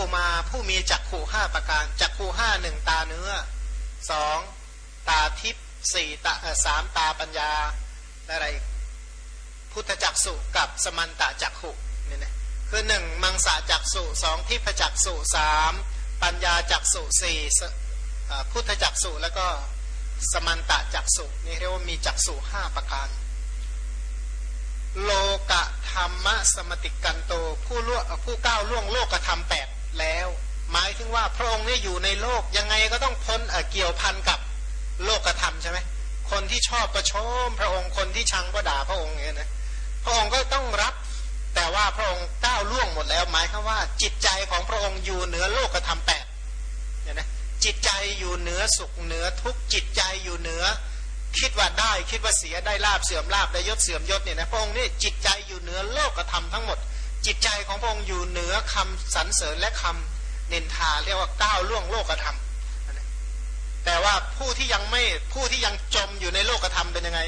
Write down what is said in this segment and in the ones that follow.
ขุมาผู้มีจักขุห้าประการ จักขุห้าหนึ่งตาเนื้อสองตาทิพสี่ตาสามตาปัญญาอะไร พุทธจักสุกับสมันตะจักขุเนี่ยนะคือหนึ่งมังสะจักสุสองทิพจักสุสามปัญญาจักสุสี่พุทธจักสุแล้วก็สมันตะจักสุนี่เรียกว่ามีจักสุห้าประการ โลกธรรมสมติกันโตผู้ล่วผู้ก้าวล่วงโลกธรรมแปด แล้ว หมายถึงว่าพระองค์นี่อยู่ในโลกยังไงก็ต้องพ้นเกี่ยวพันกับโลกธรรมใช่ไหมคนที่ชอบก็ชมพระองค์คนที่ชังก็ด่าพระองค์เนี่ยนะพระองค์ก็ต้องรับ แต่ว่าพระองค์ก้าวล่วงหมดแล้ว หมายคือว่าจิตใจของพระองค์อยู่เหนือโลกธรรมแปดเนี่ยนะจิตใจอยู่เหนือสุขเหนือทุกจิตใจอยู่เหนือ คิดว่าได้คิดว่าเสียได้ลาบเสื่อมลาบได้ยศเสื่อมยศเนี่ยนะพระองค์นี่จิตใจอยู่เหนือโลกธรรมทั้งหมด จิตใจของพระองค์อยู่เหนือคำสรรเสริญและคำเนินทาเรียกว่าก้าวล่วงโลกธรรมแต่ว่าผู้ที่ยังไม่ผู้ที่ยังจมอยู่ในโลกธรรมเป็นยังไง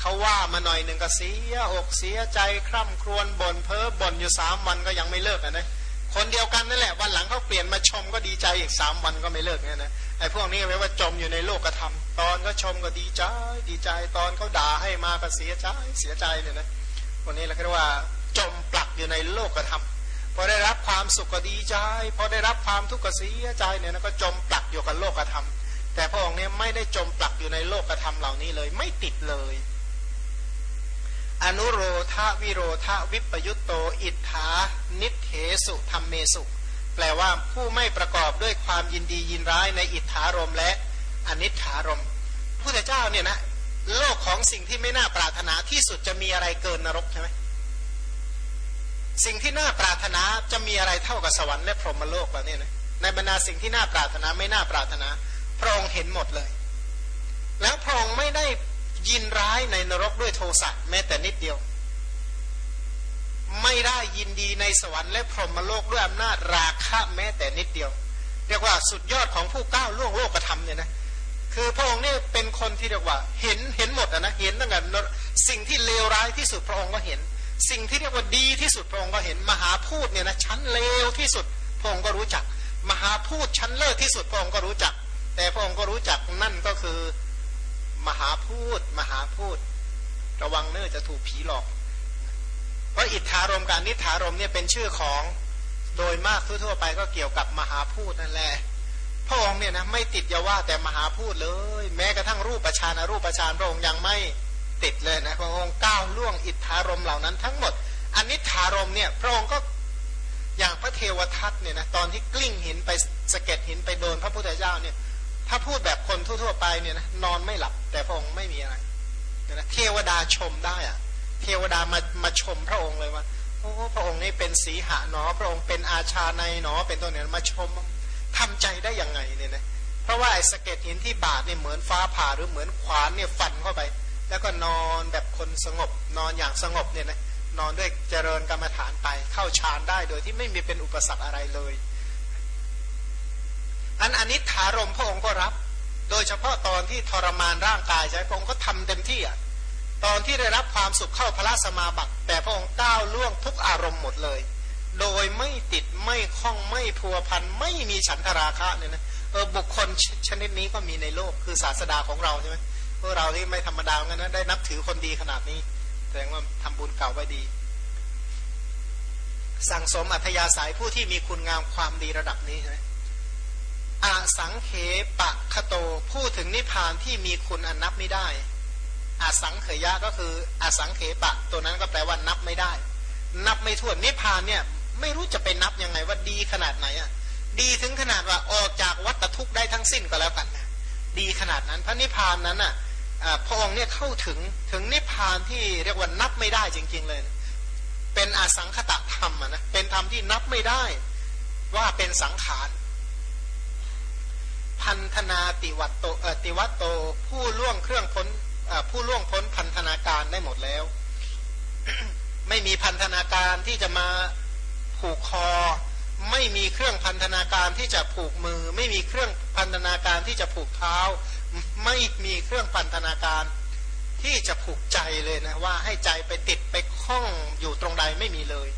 เขาว่ามาหน่อยหนึ่งก็เสียอกเสียใจคร่ำครวญบ่นเพ้อบ่นอยู่สามวันก็ยังไม่เลิกนะคนเดียวกันนั่นแหละวันหลังเขาเปลี่ยนมาชมก็ดีใจอีกสามวันก็ไม่เลิกเนี่ยนะไอ้พวกนี้แปลว่าจมอยู่ในโลกธรรม ตอนก็ชมก็ดีใจดีใจตอนเขาด่าให้มาก็เสียใจเสียใจเนี่ยนะคนนี้เราเรียกว่า จมปลักอยู่ในโลกธรรมพอได้รับความสุขก็ดีใจพอได้รับความทุกข์ก็เสียใจเนี่ยนะก็จมปลักอยู่กับโลกธรรม แต่พระองค์เนี่ยไม่ได้จมปลักอยู่ในโลกธรรมเหล่านี้เลย ไม่ติดเลย อนุโรธาวิโรธาวิปยุตโต อิทธานิเทสุธรรมเมสุ แปลว่าผู้ไม่ประกอบด้วยความยินดียินร้ายในอิทธารมและอนิถารมพระเจ้าเนี่ยนะโลกของสิ่งที่ไม่น่าปรารถนาที่สุดจะมีอะไรเกินนรกใช่ไหม สิ่งที่น่าปรารถนาจะมีอะไรเท่ากับสวรรค์และพรหมโลกแล้วเนี่ยนะในบรรดาสิ่งที่น่าปรารถนาไม่น่าปรารถนา พระองค์เห็นหมดเลย แล้วพระองค์ไม่ได้ยินร้ายในนรกด้วยโทสะแม้แต่นิดเดียว ไม่ได้ยินดีในสวรรค์และพรหมโลกด้วยอำนาจราคะแม้แต่นิดเดียว เรียกว่าสุดยอดของผู้ก้าวล่วงโลกธรรมเนี่ยนะคือพระองค์นี่เป็นคนที่เรียกว่า เห็นเห็นหมดนะเห็นตั้งแต่สิ่งที่เลวร้ายที่สุดพระองค์ก็เห็น สิ่งที่เรียกว่าดีที่สุดพระองค์ก็เห็นมหาพูดเนี่ยนะชั้นเลวที่สุดพระองค์ก็รู้จัก มหาพูดชั้นเลิศที่สุดพระองค์ก็รู้จัก แต่พระองค์ก็รู้จักนั่นก็คือมหาพูดมหาพูด ระวังเนอจะถูกผีหลอก เพราะอิทธารมการนิธารมเนี่ยเป็นชื่อของโดยมากทั่วๆไปก็เกี่ยวกับมหาพูดนั่นแหละพระองค์เนี่ยนะไม่ติดยาว่าแต่มหาพูดเลย แม้กระทั่งรูปประชานรูปประชานพระองค์ยังไม่ ติดเลยนะพระองค์ก้าวล่วงอิทธารมเหล่านั้นทั้งหมดอันนิธารมเนี่ยพระองค์ก็อย่างพระเทวทัตเนี่ยนะตอนที่กลิ้งหินไปสะเก็ดหินไปโดนพระพุทธเจ้าเนี่ยถ้าพูดแบบคนทั่วๆไปเนี่ยนะนอนไม่หลับ แต่พระองค์ไม่มีอะไรนะเทวดาชมได้อะเทวดามามาชมพระองค์เลยว่าโอ้พระองค์นี่เป็นสีหะหนอ พระองค์เป็นอาชาในหนอ เป็นตัวเนี่ยมาชมทำใจได้ยังไงเนี่ยนะเพราะว่าไอ้สะเก็ดหินที่บาดเนี่ยเหมือนฟ้าผ่าหรือเหมือนขวานเนี่ยฟันเข้าไป แล้วก็นอนแบบคนสงบ นอนอย่างสงบเนี่ยนะนอนด้วยเจริญกรรมฐานไป เข้าฌานได้โดยที่ไม่มีเป็นอุปสรรคอะไรเลยอันอนิถารมพระองค์ก็รับ โดยเฉพาะตอนที่ทรมานร่างกายใช่พระองค์ก็ทำเต็มที่อะตอนที่ได้รับความสุขเข้าพระสมาบัติแต่พระองค์ก้าวล่วงทุกอารมณ์หมดเลย โดยไม่ติดไม่คล้องไม่พัวพันไม่มีฉันทราคะเนี่ยนะเออบุคคลชนิดนี้ก็มีในโลกคือศาสดาของเราใช่ไหม วกเราที่ไม่ธรรมดาเงี้ยนะได้นับถือคนดีขนาดนี้แสดงว่าทำบุญเก่าไว้ดี สั่งสมอัธยาศัยผู้ที่มีคุณงามความดีระดับนี้ใช่ไหมอสังเขปะคโตพูดถึงนิพพานที่มีคุณอันนับไม่ได้อสังเขยะก็คืออสังเขปะ ตัวนั้นก็แปลว่านับไม่ได้ นับไม่ถ้วนนิพพานเนี่ยไม่รู้จะไปนับยังไงว่าดีขนาดไหนอะดีถึงขนาดว่าออกจากวัฏทุกข์ได้ทั้งสิ้นก็แล้วกันนะดีขนาดนั้นพระนิพพานนั้นอะ พระองค์เนี่ยเข้าถึงถึงนิพพานที่เรียกว่านับไม่ได้จริง ๆเลย เป็นอสังขตธรรมนะเป็นธรรมที่นับไม่ได้ว่าเป็นสังขารพันธนาติวัตโตติวัตโตผู้ล่วงเครื่องพ้นผู้ล่วงพ้นพันธนาการได้หมดแล้ว ไม่มีพันธนาการที่จะมาผูกคอ ไม่มีเครื่องพันธนาการที่จะผูกมือ ไม่มีเครื่องพันธนาการที่จะผูกเท้า ไม่มีเครื่องพันธนาการที่จะผูกใจเลยนะว่าให้ใจไปติดไปคล้องอยู่ตรงใดไม่มีเลย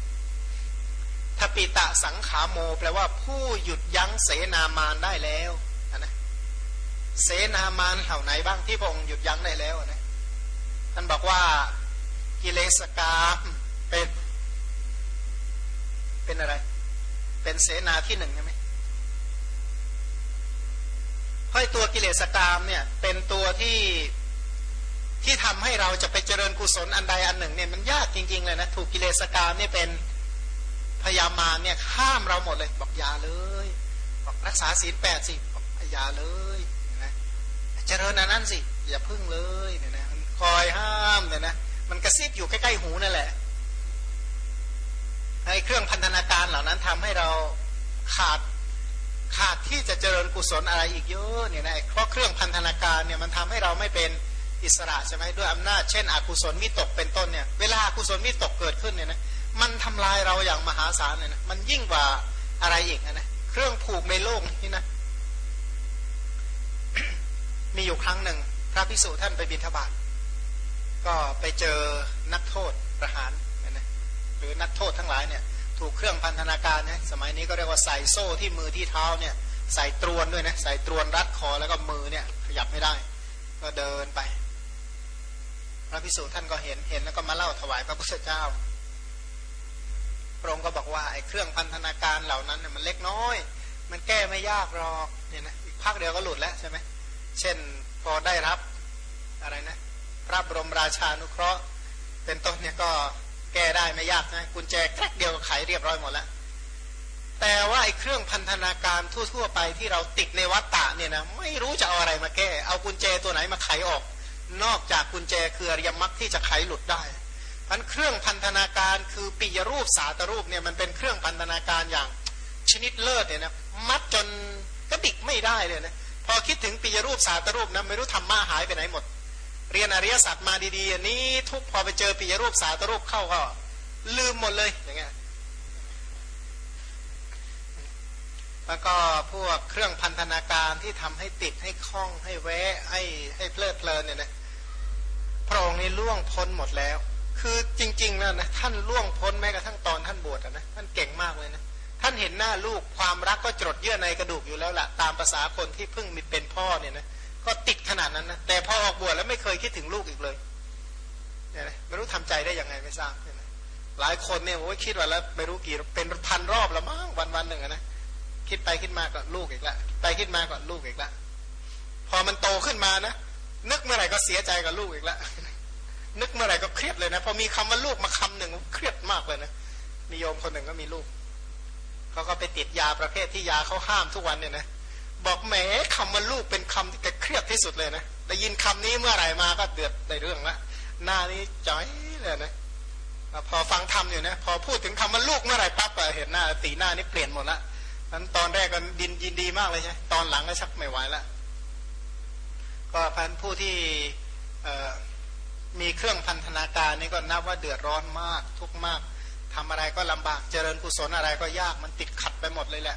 ทปิตะสังขาโม แปลว่าผู้หยุดยั้งเสนามานได้แล้วนะเสนามานเหล่าไหนบ้างที่พระองค์หยุดยั้งได้แล้วนะท่านบอกว่ากิเลสกามเป็น เป็นอะไร เป็นเสนาที่หนึ่งใช่ไหม ราะตัวกิเลสกามเนี่ยเป็นตัวที่ที่ทำให้เราจะไปเจริญกุศลอันใดอันหนึ่งเนี่ยมันยากจริง ๆ เลยนะถูกกิเลสกามเนี่ยเป็นพยามารเนี่ยข้ามเราหมดเลย บอกยาเลยบอกรักษาศีลแปดสิบอกยาเลยนะเจริญอันนั้นสิอย่าพึ่งเลยเนี่ยนะมันคอยห้ามเนี่ยนะมันกระซิบอยู่ใกล้ๆหูนั่นแหละไอ้เครื่องพันธนาการเหล่านั้นทำให้เราขาด ขาดที่จะเจริญกุศลอะไรอีกเยอะเนี่ยนะเพราะเครื่องพันธนาการเนี่ยมันทำให้เราไม่เป็นอิสระใช่ไหมด้วยอำนาจเช่น อกุศลมิตกเป็นต้นเนี่ยเวลาอกุศลมิตกเกิดขึ้นเนี่ยนะมันทำลายเราอย่างมหาศาลเลยนะมันยิ่งกว่าอะไรอีกนะเครื่องผูกในโลกนี่นะมีอยู่ครั้งหนึ่ง พระพิสุท่านไปบิณฑบาตก็ไปเจอนักโทษประหารนะหรือนักโทษทั้งหลายเนี่ย ถูกเครื่องพันธนาการเนี่ยสมัยนี้ก็เรียกว่าใส่โซ่ที่มือที่เท้าเนี่ยใส่ตรวนด้วยนะใส่ตรวนรัดคอแล้วก็มือเนี่ยขยับไม่ได้ ก็เดินไป พระพิสุท่านก็เห็นเห็นแล้วก็มาเล่าถวายพระพุทธเจ้าพระองค์ก็บอกว่าไอ้เครื่องพันธนาการเหล่านั้นเนี่ยมันเล็กน้อย มันแก้ไม่ยากหรอกเนี่ยนะอีกพักเดียวก็หลุดแล้วใช่ไหมเช่นพอได้รับอะไรนะพระบรมราชานุเคราะห์ เป็นต้นเนี่ยก็ แก้ได้ไม่ยากนะกุญแจแค่เดียวก็ไขเรียบร้อยหมดแล้วแต่ว่าไอ้เครื่องพันธนาการทั่วๆไปที่เราติดในวัฏฏะเนี่ยนะไม่รู้จะเอาอะไรมาแก้ เอากุญแจตัวไหนมาไขออก นอกจากกุญแจคืออริยมรรคที่จะไขหลุดได้มันเครื่องพันธนาการคือปิยรูปสาตรูปเนี่ยมันเป็นเครื่องพันธนาการอย่างชนิดเลิศเนี่ยนะมัดจนกระดิกไม่ได้เลยนะพอคิดถึงปิยรูปสาตรูปนะไม่รู้ธรรมะหายไปไหนหมด เรียนอริยสัจมาดีๆอันนี้ทุกพอไปเจอปิยรูปสาตรูปเข้าก็ลืมหมดเลยอย่างเงี้ยแล้วก็พวกเครื่องพันธนาการที่ทำให้ติดให้คล้องให้แวะให้ให้เพลิดเพลินเนี่ยนะพระองค์นี้ล่วงพ้นหมดแล้ว คือจริงๆนะนะท่านล่วงพ้นแม้กระทั่งตอนท่านบวชนะท่านเก่งมากเลยนะท่านเห็นหน้าลูกความรักก็จดเยื่อในกระดูกอยู่แล้วละตามภาษาคนที่เพิ่งมีเป็นพ่อเนี่ยนะ ก็ติดขนาดนั้นนะแต่พอออกบวชแล้วไม่เคยคิดถึงลูกอีกเลยเนี่ยนะไม่รู้ทำใจได้ยังไงไม่ทราบเนี่ยนะหลายคนเนี่ยโอ้ยคิดว่าแล้วไม่รู้กี่เป็นพันรอบแล้วมั้งวันวันหนึ่งนะคิดไปคิดมาก็ลูกอีกละไปคิดมาก็ลูกอีกละพอมันโตขึ้นมานะนึกเมื่อไหร่ก็เสียใจกับลูกอีกละนึกเมื่อไหร่ก็เครียดเลยนะพอมีคำว่าลูกมาคำหนึ่งเครียดมากเลยนะมีโยมคนหนึ่งก็มีลูกเขาก็ไปติดยาประเภทที่ยาเขาห้ามทุกวันเนี่ยนะ บอกแหมคำว่าลูกเป็นคำที่แกเครียดที่สุดเลยนะได้ยินคำนี้เมื่อไหร่มาก็เดือดในเรื่องละหน้านี้จ้อยเลยนะพอฟังทำอยู่นะพอพูดถึงคำว่าลูกเมื่อไหร่ปั๊บเห็นหน้าสีหน้านี่เปลี่ยนหมดละนั้นตอนแรกก็ดินยินดีมากเลยใช่ตอนหลังก็ชักไม่ไหวละก็พันผู้ที่มีเครื่องพันธนาการนี่ก็นับว่าเดือดร้อนมากทุกมากทำอะไรก็ลำบากเจริญกุศลอะไรก็ยากมันติดขัดไปหมดเลยแหละ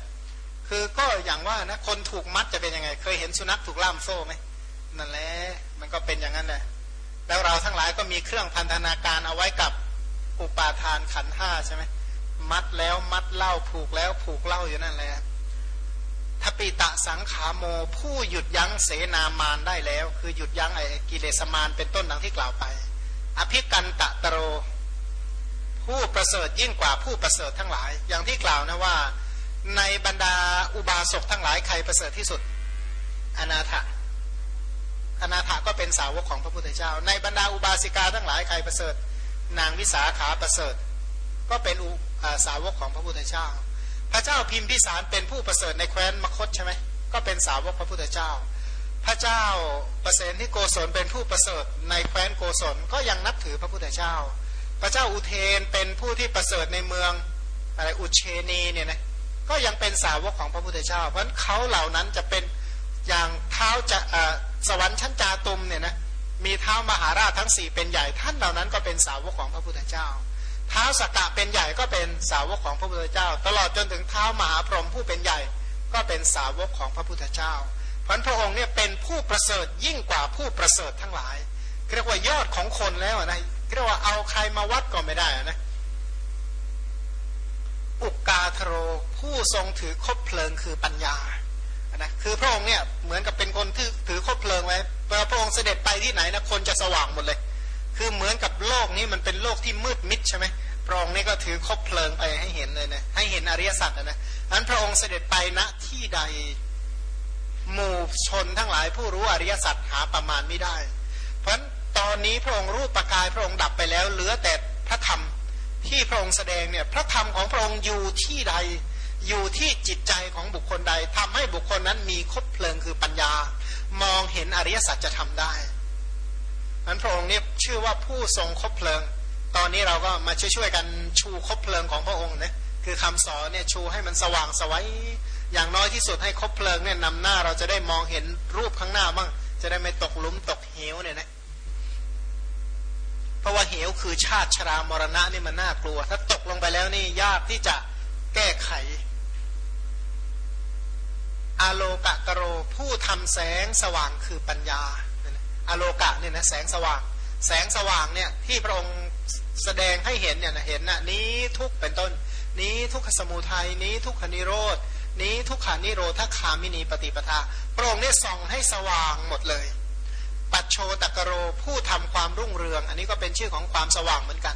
คือก็อย่างว่านะคนถูกมัดจะเป็นยังไง เคยเห็นสุนัขถูกล่ามโซ่ไหมนั่นแหละมันก็เป็นอย่างนั้นแหละแล้วเราทั้งหลายก็มีเครื่องพันธนาการเอาไว้กับอุปาทานขันห้าใช่ไหมมัดแล้วมัดเล่าผูกแล้วผูกเล่าอยู่นั่นแหละทปิตะสังขาโมผู้หยุดยั้งเสนามานได้แล้ว คือหยุดยั้งไอ้กิเลสมานเป็นต้นดังที่กล่าวไป อภิกันตะตโร ผู้ประเสริฐยิ่งกว่าผู้ประเสริฐทั้งหลาย อย่างที่กล่าวนะว่า ในบรรดาอุบาสกทั้งหลายใครประเสริฐที่สุด อนาถอนาถก็เป็นสาวกของพระพุทธเจ้า ในบรรดาอุบาสิกาทั้งหลายใครประเสริฐ นางวิสาขาประเสริฐ ก็เป็นสาวกของพระพุทธเจ้า พระเจ้าพิมพิสารเป็นผู้ประเสริฐในแคว้นมคตใช่ไหมก็เป็นสาวกพระพุทธเจ้า พระเจ้าประเสริฐที่โกศลเป็นผู้ประเสริฐในแคว้นโกศลก็ยังนับถือพระพุทธเจ้า พระเจ้าอุเทนเป็นผู้ที่ประเสริฐในเมืองอะไรอุเชนีเนี่ยนะ ก็ยังเป็นสาวกของพระพุทธเจ้า เพราะเขาเหล่านั้นจะเป็นอย่างเท้าจะสวรรค์ชั้นจาตุมเนี่ยนะมีเท้ามหาราชทั้งสี่เป็นใหญ่ท่านเหล่านั้นก็เป็นสาวกของพระพุทธเจ้า เท้าสกกะเป็นใหญ่ก็เป็นสาวกของพระพุทธเจ้า ตลอดจนถึงเท้ามหาพรหมผู้เป็นใหญ่ก็เป็นสาวกของพระพุทธเจ้าพันพระองค์เนี่ยเป็นผู้ประเสริฐยิ่งกว่าผู้ประเสริฐทั้งหลายเรียกว่ายอดของคนแล้วนะเรียกว่าเอาใครมาวัดก็ไม่ได้นะอุกกาทโร ผู้ทรงถือคบเพลิงคือปัญญานะคือพระองค์เนี่ยเหมือนกับเป็นคนที่ถือคบเพลิงไว้เวลาพระองค์เสด็จไปที่ไหนนะคนจะสว่างหมดเลย คือเหมือนกับโลกนี้มันเป็นโลกที่มืดมิดใช่ไหมพระองค์นี่ก็ถือคบเพลิงไปให้เห็นเลยนะให้เห็นอริยสัจนะนั้นพระองค์เสด็จไปณที่ใดหมู่ชนทั้งหลายผู้รู้อริยสัจหาประมาณไม่ได้ เพราะตอนนี้พระองค์รูปประกายพระองค์ดับไปแล้วเหลือแต่พระธรรมที่พระองค์แสดงเนี่ยพระธรรมของพระองค์อยู่ที่ใด อยู่ที่จิตใจของบุคคลใดทำให้บุคคลนั้นมีคบเพลิงคือปัญญา มองเห็นอริยสัจจะทำได้นั้นพระองค์เนี่ยชื่อว่าผู้ทรงคบเพลิง ตอนนี้เราก็มาช่วยๆกันชูคบเพลิงของพระองค์นะคือคำสอนเนี่ยชูให้มันสว่างสวัยอย่างน้อยที่สุดให้คบเพลิงเนี่ยนำหน้าเราจะได้มองเห็นรูปข้างหน้าบ้างจะได้ไม่ตกลุมตกเหวเนี่ยนะเพราะว่าเหวคือชาติชรามรณะนี่มันน่ากลัว ถ้าตกลงไปแล้วนี่ยากที่จะแก้ไข อาโลกะกโรผู้ทำแสงสว่างคือปัญญาอาโลกะเนี่ยนะแสงสว่าง แสงสว่างเนี่ยที่พระองค์แสดงให้เห็นเนี่ยนะเห็นนะนี้ทุกเป็นต้น นี้ทุกขสมุทัยนี้ทุกขนิโรธนี้ทุกขานิโรธคามินีปฏิปทาพระองค์เนี่ยส่องให้สว่างหมดเลย ปัจโชตกโรผู้ทำความรุ่งเรือง อันนี้ก็เป็นชื่อของความสว่างเหมือนกัน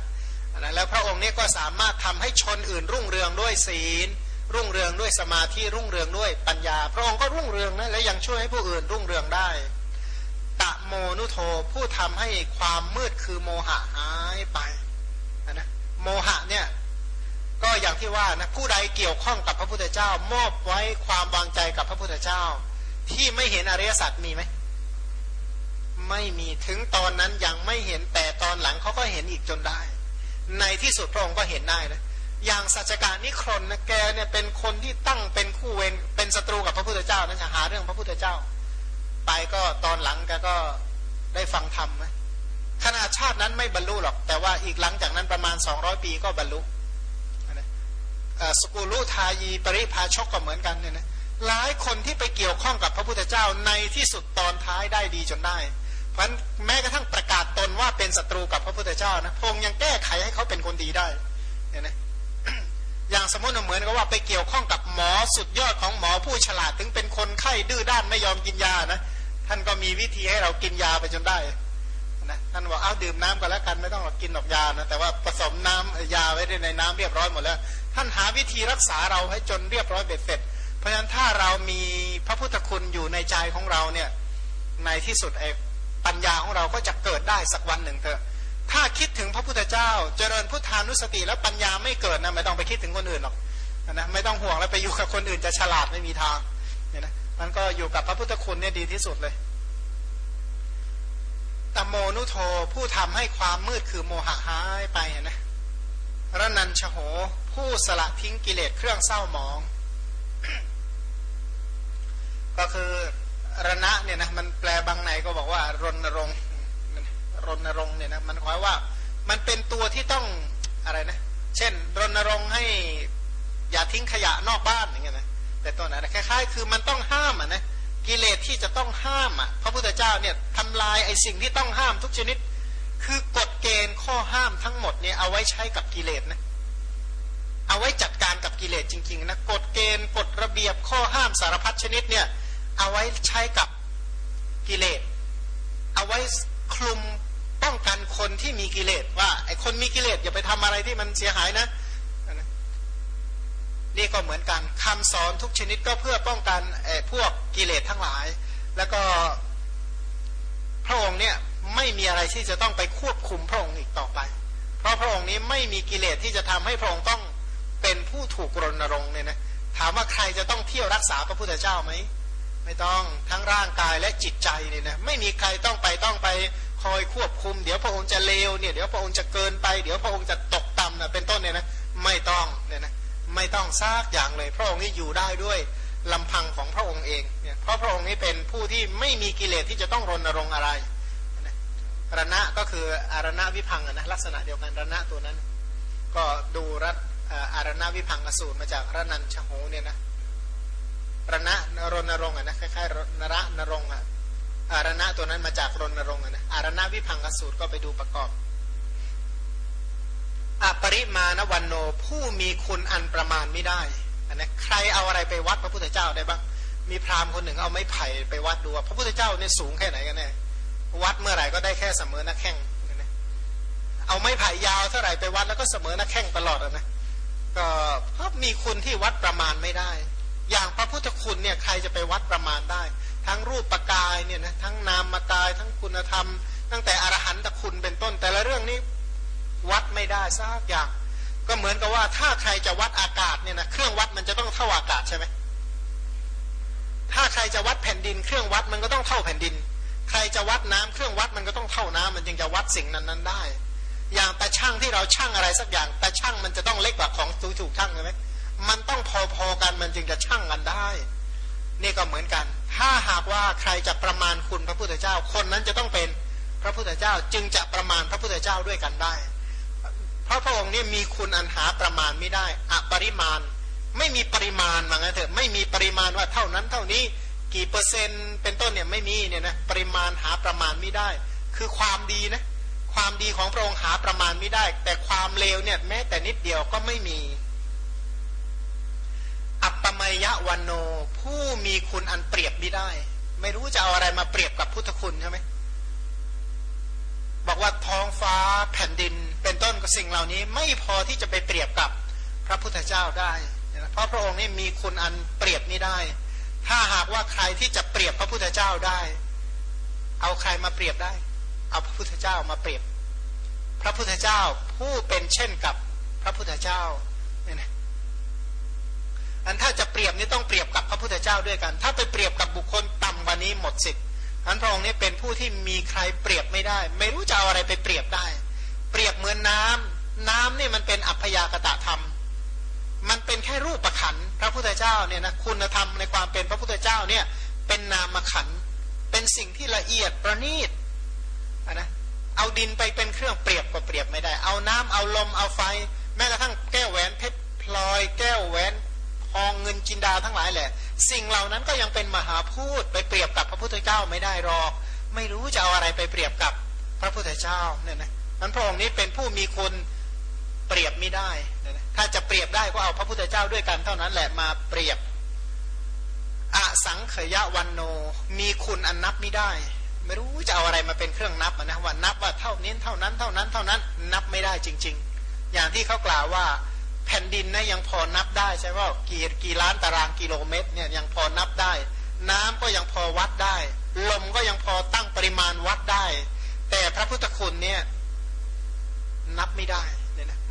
นะแล้วพระองค์เนี่ยก็สามารถทำให้ชนอื่นรุ่งเรืองด้วยศีล รุ่งเรืองด้วยสมาธิรุ่งเรืองด้วยปัญญา พระองค์ก็รุ่งเรืองนะและยังช่วยให้ผู้อื่นรุ่งเรืองได้ตะโมนุโทผู้ทำให้ความมืดคือโมหะหายไปนะโมหะเนี่ยก็อย่างที่ว่านะผู้ใดเกี่ยวข้องกับพระพุทธเจ้า มอบไว้ความวางใจกับพระพุทธเจ้า ที่ไม่เห็นอริยสัจมีไหมไม่มีถึงตอนนั้นยังไม่เห็นแต่ตอนหลังเขาก็เห็นอีกจนได้ ในที่สุดพระองค์ก็เห็นได้นะ อย่างสัจการนิครนนะแกเนี่ยเป็นคนที่ตั้งเป็นคู่เวรเป็นศัตรูกับพระพุทธเจ้านะจะหาเรื่องพระพุทธเจ้า ไปก็ตอนหลังแกก็ได้ฟังธรรมไหมขนาดชาตินั้นไม่บรรลุหรอก แต่ว่าอีกหลังจากนั้นประมาณ 200 ปีก็บรรลุสกุลุทายีปริพาชกก็เหมือนกันเนี่ยนะหลายคนที่ไปเกี่ยวข้องกับพระพุทธเจ้าในที่สุดตอนท้ายได้ดีจนได้ เพราะแม้กระทั่งประกาศตนว่าเป็นศัตรูกับพระพุทธเจ้านะพงยังแก้ไขให้เขาเป็นคนดีได้เนี่ยนะ อย่างสมมติเหมือนกับว่าไปเกี่ยวข้องกับหมอสุดยอดของหมอผู้ฉลาดถึงเป็นคนไข้ดื้อด้านไม่ยอมกินยานะท่านก็มีวิธีให้เรากินยาไปจนได้นะท่านบอกเอาดื่มน้ำก็แล้วกันไม่ต้องกินหรอกยานะแต่ว่าผสมน้ำยาไว้ในน้ำเรียบร้อยหมดแล้ว ท่านหาวิธีรักษาเราให้จนเรียบร้อยเบ็ดเสร็จ เพราะฉะนั้นถ้าเรามีพระพุทธคุณอยู่ในใจของเราเนี่ยในที่สุดไอ้ปัญญาของเราก็จะเกิดได้สักวันหนึ่งเถอะ ถ้าคิดถึงพระพุทธเจ้า เจริญพุทธานุสติแล้วปัญญาไม่เกิดนะไม่ต้องไปคิดถึงคนอื่นหรอกนะไม่ต้องห่วงแล้วไปอยู่กับคนอื่นจะฉลาดไม่มีทางเนี่ยนะมันก็อยู่กับพระพุทธคุณเนี่ยดีที่สุดเลยตโมนุโทผู้ทำให้ความมืดคือโมหะหายไปนะระนันชโห ผู้สละทิ้งกิเลสเครื่องเศร้าหมอง ก็คือระณะเนี่ยนะมันแปลบางไหนก็บอกว่ารณรงค์ รณรงค์เนี่ยนะมันหมายว่ามันเป็นตัวที่ต้องอะไรนะ เช่น รณรงค์ให้อย่าทิ้งขยะนอกบ้านอย่างเงี้ยนะแต่ตัวนั้นคล้ายๆ คือมันต้องห้ามอะนะกิเลสที่จะต้องห้ามอะพระพุทธเจ้าเนี่ยทำลายไอ้สิ่งที่ต้องห้ามทุกชนิด คือกฎเกณฑ์ข้อห้ามทั้งหมดเนี่ยเอาไว้ใช้กับกิเลสนะเอาไว้จัดการกับกิเลสจริงๆนะกฎเกณฑ์กฎระเบียบข้อห้ามสารพัดชนิดเนี่ยเอาไว้ใช้กับกิเลสเอาไว้คลุม กันคนที่มีกิเลสว่าไอ้คนมีกิเลสอย่าไปทำอะไรที่มันเสียหายนะนี่ก็เหมือนกันคำสอนทุกชนิดก็เพื่อป้องกันไอ้พวกกิเลสทั้งหลาย แล้วก็พระองค์เนี่ยไม่มีอะไรที่จะต้องไปควบคุมพระองค์อีกต่อไป เพราะพระองค์นี้ไม่มีกิเลสที่จะทำให้พระองค์ต้องเป็นผู้ถูกรณรงค์เนี่ยนะถามว่าใครจะต้องเที่ยวรักษาพระพุทธเจ้าไหมไม่ต้องทั้งร่างกายและจิตใจเนี่ยนะไม่มีใครต้องไปต้องไป คอยควบคุม เดี๋ยวพระองค์จะเลวเนี่ยเดี๋ยวพระองค์จะเกินไป เดี๋ยวพระองค์จะตกต่ำนะเป็นต้นเนี่ยนะไม่ต้องเนี่ยนะไม่ต้องซากอย่างเลย พระองค์นี้อยู่ได้ด้วยลำพังของพระองค์เองเนี่ยเพราะพระองค์นี้เป็นผู้ที่ไม่มีกิเลสที่จะต้องรณรงค์อะไรรณะก็คืออารณะวิพังนะลักษณะเดียวกันรณะตัวนั้น ก็ดูรัตอารณะวิพังอสูตรมาจากระนันชโหเนี่ยนะรณะรณรงค์นะคล้ายๆนระนรงอะ อารณะตัวนั้นมาจากรณรงค์นะอารณะวิพังอสูตรก็ไปดูประกอบอปริมาณวันโนผู้มีคุณอันประมาณไม่ได้อันนี้ใครเอาอะไรไปวัดพระพุทธเจ้าได้บ้าง มีพราหมณ์คนหนึ่งเอาไม้ไผ่ไปวัดดูพระพุทธเจ้าเนี่ยสูงแค่ไหนกันแน่วัดเมื่อไหร่ก็ได้แค่เสมอหน้าแข้งเอาไม้ไผ่ยาวเท่าไหร่ไปวัดแล้วก็เสมอหน้าแข้งตลอดนะก็พราะมีคุณที่วัดประมาณไม่ได้ อย่างพระพุทธคุณเนี่ยใครจะไปวัดประมาณได้ ทั้งรูปปกายเนี่ยนะทั้งนามกาย ทั้งคุณธรรม ตั้งแต่อรหันตคุณเป็นต้น แต่ละเรื่องนี้วัดไม่ได้สักอย่าง ก็เหมือนกับว่าถ้าใครจะวัดอากาศเนี่ยนะเครื่องวัดมันจะต้องเท่าอากาศใช่ไหมถ้าใครจะวัดแผ่นดิน เครื่องวัดมันก็ต้องเท่าแผ่นดิน ใครจะวัดน้ำเครื่องวัดมันก็ต้องเท่าน้ำมันจึงจะวัดสิ่งนั้นนั้นได้ อย่างแต่ช่างที่เราช่างอะไรสักอย่างแต่ช่างมันจะต้องเล็กกว่าของถูกช่างใช่ไหมมันต้องพอๆกันมันจึงจะช่างกันได้ นี่ก็เหมือนกัน ถ้าหากว่าใครจะประมาณคุณพระพุทธเจ้า คนนั้นจะต้องเป็นพระพุทธเจ้าจึงจะประมาณพระพุทธเจ้าด้วยกันได้ เพราะพระองค์นี้มีคุณอันหาประมาณไม่ได้อปริมาณ ไม่มีปริมาณมางั้นเถอะไม่มีปริมาณว่าเท่านั้นเท่านี้กี่เปอร์เซ็นต์เป็นต้นเนี่ยไม่มีเนี่ยนะปริมาณหาประมาณไม่ได้ คือความดีนะความดีของพระองค์หาประมาณไม่ได้ แต่ความเลวเนี่ยแม้แต่นิดเดียวก็ไม่มี อัปปมยะวันโน ผู้มีคุณอันเปรียบไม่ได้ ไม่รู้จะเอาอะไรมาเปรียบกับพุทธคุณใช่ไหมบอกว่าท้องฟ้าแผ่นดินเป็นต้นกับสิ่งเหล่านี้ ไม่พอที่จะไปเปรียบกับพระพุทธเจ้าได้ เพราะพระองค์นี่มีคุณอันเปรียบไม่ได้ ถ้าหากว่าใครที่จะเปรียบพระพุทธเจ้าได้ เอาใครมาเปรียบได้ เอาพระพุทธเจ้ามาเปรียบ พระพุทธเจ้าผู้เป็นเช่นกับพระพุทธเจ้าเนี่ยนะ อันถ้าจะเปรียบนี่ต้องเปรียบกับพระพุทธเจ้าด้วยกัน ถ้าไปเปรียบกับบุคคลต่ำกว่านี้หมดสิทธิ์อันพระองค์นี้เป็นผู้ที่มีใครเปรียบไม่ได้ ไม่รู้จะเอาอะไรไปเปรียบได้ เปรียบเหมือนน้ำน้ำนี่มันเป็นอัพยากตะธรรม มันเป็นแค่รูปประขันพระพุทธเจ้าเนี่ยนะคุณธรรมในความเป็นพระพุทธเจ้าเนี่ยเป็นนามขันเป็นสิ่งที่ละเอียดประณีตนะเอาดินไปเป็นเครื่องเปรียบก็เปรียบไม่ได้ เอาน้ำเอาลมเอาไฟ แม้กระทั่งแก้วแหวนเพชรพลอย แก้วแหวน ทองเงินจินดาทั้งหลายแหละ สิ่งเหล่านั้นก็ยังเป็นมหาพูดไปเปรียบกับพระพุทธเจ้าไม่ได้หรอก ไม่รู้จะเอาอะไรไปเปรียบกับพระพุทธเจ้าเนี่ยนะนั้นพระองค์นี้เป็นผู้มีคุณเปรียบไม่ได้ถ้าจะเปรียบได้ก็เอาพระพุทธเจ้าด้วยกันเท่านั้นแหละมาเปรียบอสังขยะวันโนมีคุณอันนับไม่ได้ ไม่รู้จะเอาอะไรมาเป็นเครื่องนับนะว่านับว่าเท่านี้เท่านั้นเท่านั้นเท่านั้นนับไม่ได้จริง ๆ อย่างที่เขากล่าวว่า ผ่นดินนะยังพอนับได้ใช่ว่ากี่กี่ล้านตารางกิโลเมตรเนี่ยยังพอนับได้ น้ำก็ยังพอวัดได้ ลมก็ยังพอตั้งปริมาณวัดได้ แต่พระพุทธคุณเนี่ยนับไม่ได้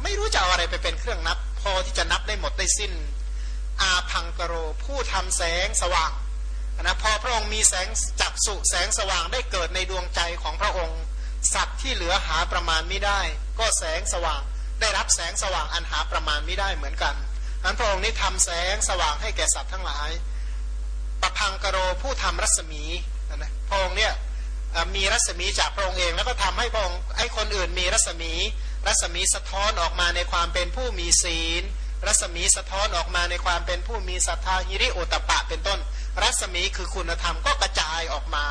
ไม่รู้จะเอาอะไรไปเป็นเครื่องนับ พอที่จะนับได้หมดได้สิ้น อาพังกโร ผู้ทำแสงสว่างนะพอพระองค์มีแสงจักสุแสงสว่างได้เกิดในดวงใจของพระองค์ สัตว์ที่เหลือหาประมาณไม่ได้ ก็แสงสว่าง ได้รับแสงสว่างอันหาประมาณไม่ได้เหมือนกันนั้นพระองค์นี้ทำแสงสว่างให้แก่สัตว์ทั้งหลายปพังกโรผู้ทำรัศมีนะพระองค์เนี่ยมีรัศมีจากพระองค์เองแล้วก็ทำให้พระองค์ให้คนอื่นมีรัศมี รัศมีสะท้อนออกมาในความเป็นผู้มีศีล รัศมีสะท้อนออกมาในความเป็นผู้มีศรัทธาหิริโอตปะเป็นต้น รัศมีคือคุณธรรมก็กระจายออกมา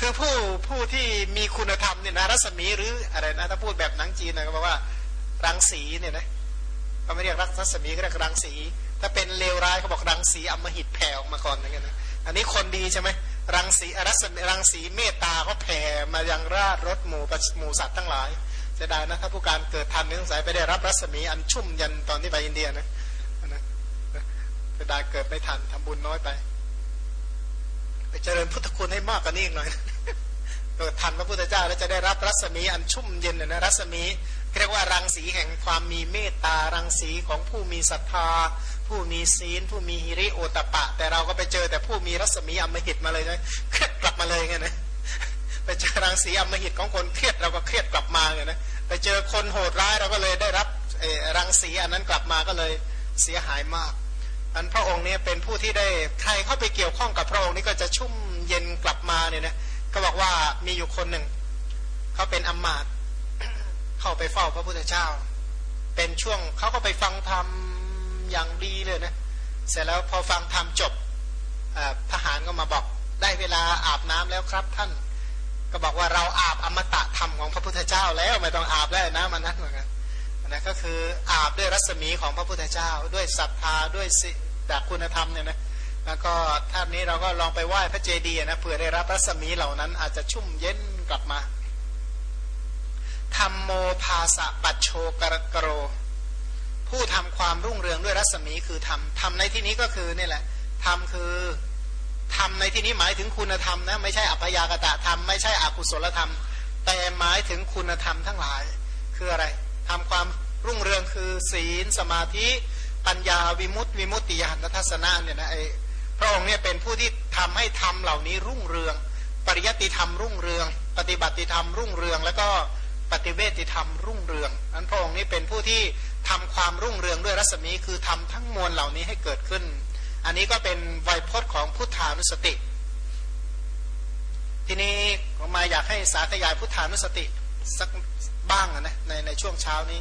คือผู้ผู้ที่มีคุณธรรมเนี่ยนะรัศมีหรืออะไรนะถ้าพูดแบบหนังจีนนะก็บอกว่ารังสีเนี่ยนะเขาไม่เรียกรัศมีเขาเรียกรังสี ถ้าเป็นเลวร้ายเขาบอกรังสีอมหิตแผ่ออกมาก่อนอย่างเงี้ยนะอันนี้คนดีใช่ไหมรังสีรัศมีรังสีเมตตาก็แผ่มายังราดรถหมู่หมู่สัตว์ทั้งหลายจะได้นะถ้าผู้การเกิดทันนึกสายไปได้รับรัศมีอันชุ่มยันตอนที่ไปอินเดียนะนะจะได้เกิดไม่ทันทำบุญน้อยไป เจริญพุทธคุณให้มากกว่านี้อีกหน่อยเกิดทันพระพุทธเจ้าแล้วจะได้รับรัศมีอันชุ่มเย็นนะรัศมีเรียกว่ารังสีแห่งความมีเมตตารังสีของผู้มีศรัทธา ผู้มีศีล ผู้มีฮิริโอตปะ แต่เราก็ไปเจอแต่ผู้มีรัศมีอมหิตมาเลยนะเครียดกลับมาเลยไงนะไปเจอรังสีอมหิตของคนเครียดเราก็เครียดกลับมาไงนะไปเจอคนโหดร้ายเราก็เลยได้รับรังสีอันนั้นกลับมาก็เลยเสียหายมาก อันพระองค์นี้เป็นผู้ที่ได้ใครเข้าไปเกี่ยวข้องกับพระองค์นี้ก็จะชุ่มเย็นกลับมาเนี่ยนะก็บอกว่ามีอยู่คนหนึ่งเขาเป็นอมมาตเข้าไปเฝ้าพระพุทธเจ้า เป็นช่วงเขาก็ไปฟังธรรมอย่างดีเลยนะเสร็จแล้วพอฟังธรรมจบทหารก็มาบอกได้เวลาอาบน้ำแล้วครับท่านก็ก็บอกว่าเราอาบอมตะธรรมของพระพุทธเจ้าแล้วไม่ต้องอาบแล้วนะมันนั้นเหมือนกันนะก็คืออาบด้วยรัศมีของพระพุทธเจ้า ด้วยศรัทธาด้วย สิดักคุณธรรมเนี่ยนะแล้วก็ท่านนี้เราก็ลองไปไหว้พระเจดีย์นะเผื่อได้รับรัศมีเหล่านั้น อาจจะชุ่มเย็นกลับมาธรรมโมภาสะปัจโชกรกโร ผู้ทำความรุ่งเรืองด้วยรัศมีคือธรรมธรรมในที่นี้ก็คือนี่แหละธรรมคือธรรมในที่นี้หมายถึงคุณธรรมนะไม่ใช่อัพยากตะธรรมไม่ใช่อกุศลธรรม แต่หมายถึงคุณธรรมทั้งหลาย คืออะไรทำความรุ่งเรืองคือศีลสมาธิ ปัญญาวิมุตติวิมุตติญาณทัศนะเนี่ยนะไอพระองค์เนี่ยเป็นผู้ที่ทำให้ธรรมเหล่านี้รุ่งเรือง ปริยัติธรรมรุ่งเรือง ปฏิบัติธรรมรุ่งเรือง แล้วก็ปฏิเวติธรรมรุ่งเรืองอันพระองค์นี้เป็นผู้ที่ทำความรุ่งเรืองด้วยรัศมีคือทำทั้งมวลเหล่านี้ให้เกิดขึ้น อันนี้ก็เป็นไวยพจน์ของพุทธานุสติ ทีนี้ผมมาอยากให้สาธยายพุทธานุสติสักบ้างนะในในช่วงเช้านี้